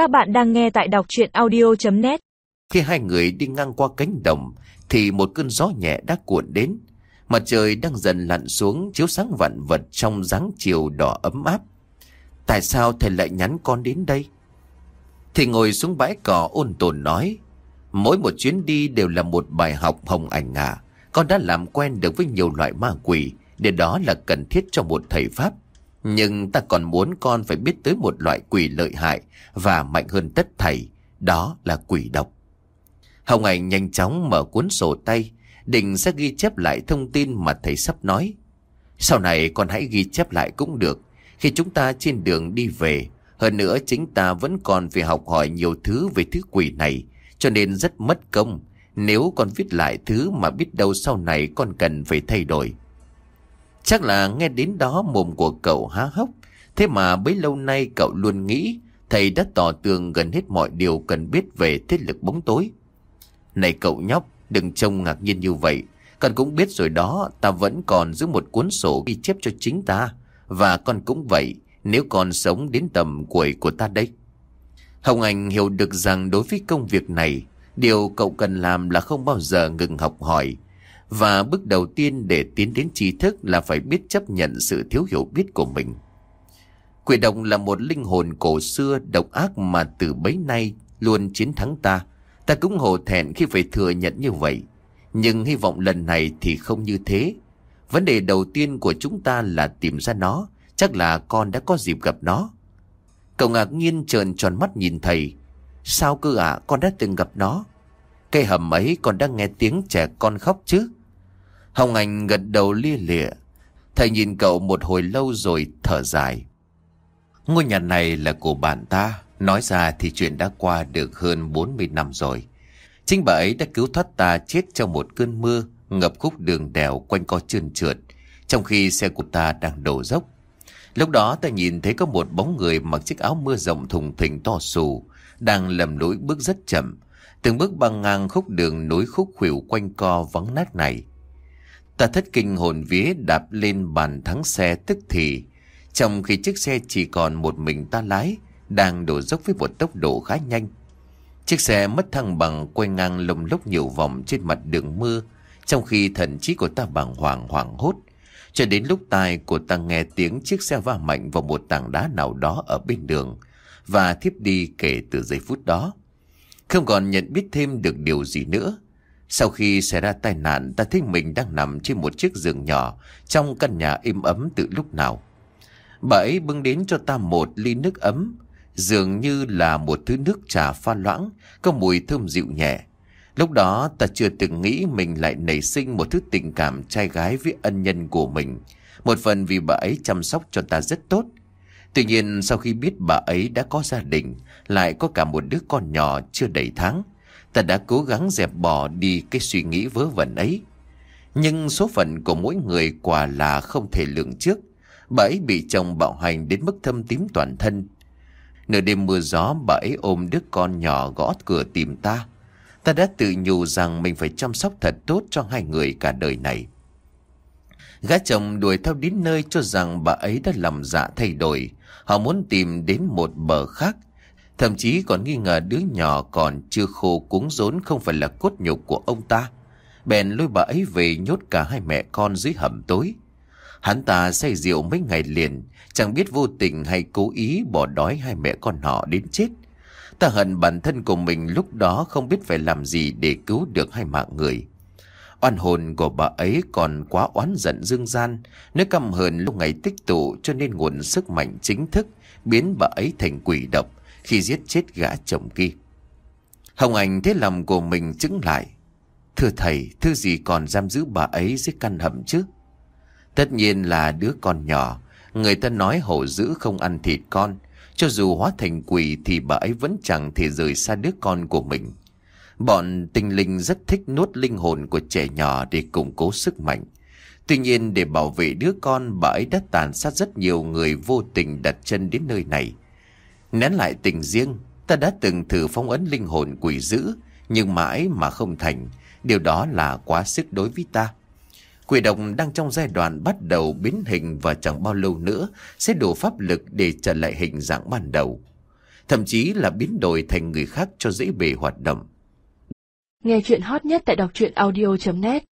Các bạn đang nghe tại đọc chuyện audio.net Khi hai người đi ngang qua cánh đồng, Thì một cơn gió nhẹ đã cuộn đến. Mặt trời đang dần lặn xuống, Chiếu sáng vạn vật trong dáng chiều đỏ ấm áp. Tại sao thầy lại nhắn con đến đây? Thì ngồi xuống bãi cỏ ôn tồn nói, Mỗi một chuyến đi đều là một bài học hồng ảnh à Con đã làm quen được với nhiều loại ma quỷ, Để đó là cần thiết cho một thầy Pháp. Nhưng ta còn muốn con phải biết tới một loại quỷ lợi hại Và mạnh hơn tất thầy Đó là quỷ độc. Hồng Ảnh nhanh chóng mở cuốn sổ tay, Định sẽ ghi chép lại thông tin mà thầy sắp nói. Sau này con hãy ghi chép lại cũng được, Khi chúng ta trên đường đi về. Hơn nữa chính ta vẫn còn phải học hỏi nhiều thứ về thứ quỷ này, Cho nên rất mất công. Nếu con viết lại thứ mà biết đâu sau này con cần phải thay đổi. Chắc là nghe đến đó mồm của cậu há hốc. Thế mà bấy lâu nay cậu luôn nghĩ, Thầy đã tỏ tường gần hết mọi điều cần biết về thế lực bóng tối. Này cậu nhóc, Đừng trông ngạc nhiên như vậy. Con cũng biết rồi đó, Ta vẫn còn giữ một cuốn sổ ghi chép cho chính ta. Và con cũng vậy, Nếu con sống đến tầm tuổi của ta đây. Hồng Anh hiểu được rằng đối với công việc này, Điều cậu cần làm là không bao giờ ngừng học hỏi. Và bước đầu tiên để tiến đến trí thức là phải biết chấp nhận sự thiếu hiểu biết của mình. Quỷ độc là một linh hồn cổ xưa độc ác mà từ bấy nay luôn chiến thắng ta. Ta cũng hổ thẹn khi phải thừa nhận như vậy. Nhưng hy vọng lần này thì không như thế. Vấn đề đầu tiên của chúng ta là tìm ra nó. Chắc là con đã có dịp gặp nó. Cậu ngạc nhiên trợn tròn mắt nhìn thầy. Sao cơ ạ? Con đã từng gặp nó. Cây hầm ấy con đã nghe tiếng trẻ con khóc chứ? Hồng Anh gật đầu lia lịa. Thầy nhìn cậu một hồi lâu rồi thở dài. Ngôi nhà này là của bạn ta. Nói ra thì chuyện đã qua được hơn 40 năm rồi. Chính bà ấy đã cứu thoát ta chết trong một cơn mưa, Ngập khúc đường đèo quanh co trơn trượt, Trong khi xe của ta đang đổ dốc. Lúc đó ta nhìn thấy có một bóng người mặc chiếc áo mưa rộng thùng thình to xù, Đang lầm lũi bước rất chậm. Từng bước băng ngang khúc đường nối khúc khuỷu quanh co vắng nát này. Ta thất kinh hồn vía đạp lên bàn thắng xe tức thì. Trong khi chiếc xe chỉ còn một mình ta lái, Đang đổ dốc với một tốc độ khá nhanh. Chiếc xe mất thăng bằng quay ngang lồng lốc nhiều vòng trên mặt đường mưa, Trong khi thần trí của ta bàng hoàng hoảng hốt. Cho đến lúc tai của ta nghe tiếng chiếc xe va mạnh vào một tảng đá nào đó ở bên đường, Và thiếp đi kể từ giây phút đó. Không còn nhận biết thêm được điều gì nữa sau khi xảy ra tai nạn, ta thấy mình đang nằm trên một chiếc giường nhỏ Trong căn nhà im ấm từ lúc nào. Bà ấy bưng đến cho ta một ly nước ấm, Dường như là một thứ nước trà pha loãng, Có mùi thơm dịu nhẹ. Lúc đó, ta chưa từng nghĩ mình lại nảy sinh một thứ tình cảm trai gái với ân nhân của mình. Một phần vì bà ấy chăm sóc cho ta rất tốt. Tuy nhiên, sau khi biết bà ấy đã có gia đình, Lại có cả một đứa con nhỏ chưa đầy tháng Ta đã cố gắng dẹp bỏ đi cái suy nghĩ vớ vẩn ấy. Nhưng số phận của mỗi người quả là không thể lường trước. Bà ấy bị chồng bạo hành đến mức thâm tím toàn thân. Nửa đêm mưa gió, bà ấy ôm đứa con nhỏ gõ cửa tìm ta. Ta đã tự nhủ rằng mình phải chăm sóc thật tốt cho hai người cả đời này. Gã chồng đuổi theo đến nơi cho rằng bà ấy đã làm dạ thay đổi. Họ muốn tìm đến một bờ khác. Thậm chí còn nghi ngờ đứa nhỏ còn chưa khô cuống rốn không phải là cốt nhục của ông ta. Bèn lôi bà ấy về nhốt cả hai mẹ con dưới hầm tối. Hắn ta say rượu mấy ngày liền, Chẳng biết vô tình hay cố ý bỏ đói hai mẹ con họ đến chết. Ta hận bản thân của mình lúc đó không biết phải làm gì để cứu được hai mạng người. Oan hồn của bà ấy còn quá oán giận dương gian Nếu căm hờn lúc ngày tích tụ cho nên nguồn sức mạnh chính thức Biến bà ấy thành quỷ độc khi giết chết gã chồng kia. Hồng Anh thấy lòng của mình chứng lại. Thưa thầy, thứ gì còn giam giữ bà ấy dưới căn hầm chứ? Tất nhiên là đứa con nhỏ. Người ta nói hổ dữ không ăn thịt con. Cho dù hóa thành quỷ Thì bà ấy vẫn chẳng thể rời xa đứa con của mình. Bọn tinh linh rất thích nuốt linh hồn của trẻ nhỏ Để củng cố sức mạnh. Tuy nhiên để bảo vệ đứa con Bà ấy đã tàn sát rất nhiều người vô tình đặt chân đến nơi này. Nén lại tình riêng, Ta đã từng thử phong ấn linh hồn quỷ dữ, Nhưng mãi mà không thành Điều đó là quá sức đối với ta Quỷ độc đang trong giai đoạn bắt đầu biến hình và chẳng bao lâu nữa sẽ đủ pháp lực để trở lại hình dạng ban đầu. thậm chí là biến đổi thành người khác cho dễ bề hoạt động. Nghe chuyện hot nhất tại đọc truyện audio.net